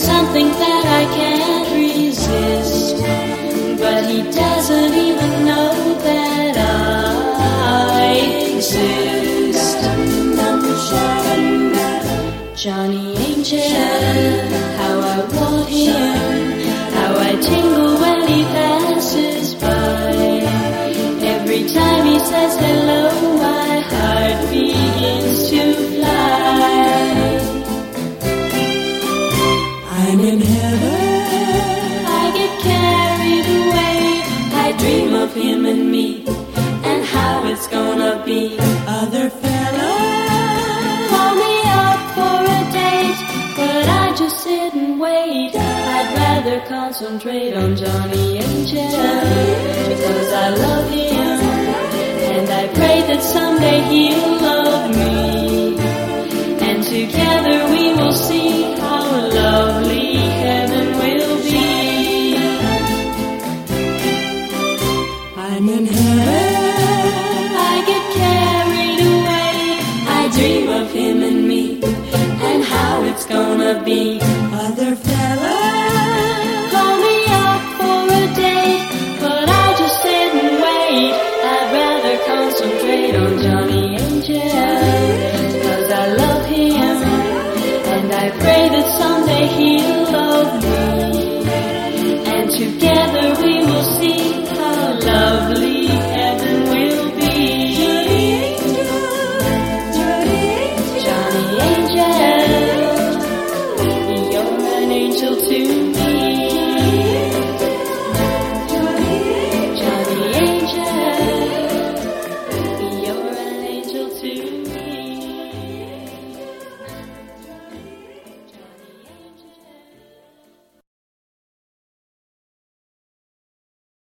something that I can't resist, but he doesn't Johnny Angel, how I want him, how I tingle when he passes by. Every time he says hello, my heart begins to fly. I'm in heaven. I get carried away, I dream of him and me, and how it's gonna be. I'd rather concentrate on Johnny Angel because I love him, and I pray that someday he'll love me, and together we will see how lovely heaven will be. I'm in heaven. I get carried away. I dream of him and me, and how it's gonna be. I pray that someday he'll